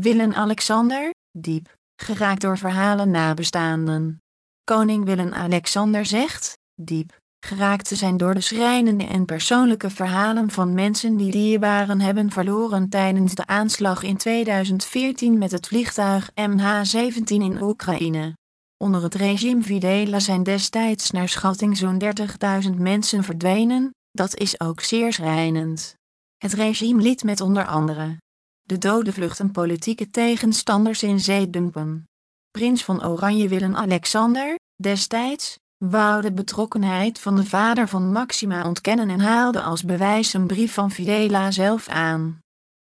Willem-Alexander, diep, geraakt door verhalen nabestaanden. Koning Willem-Alexander zegt, diep, geraakt te zijn door de schrijnende en persoonlijke verhalen van mensen die dierbaren hebben verloren tijdens de aanslag in 2014 met het vliegtuig MH17 in Oekraïne. Onder het regime Videla zijn destijds naar schatting zo'n 30.000 mensen verdwenen, dat is ook zeer schrijnend. Het regime liet met onder andere de dode vluchten politieke tegenstanders in zee dumpen. Prins van Oranje Willem-Alexander, destijds, wou de betrokkenheid van de vader van Maxima ontkennen en haalde als bewijs een brief van Videla zelf aan.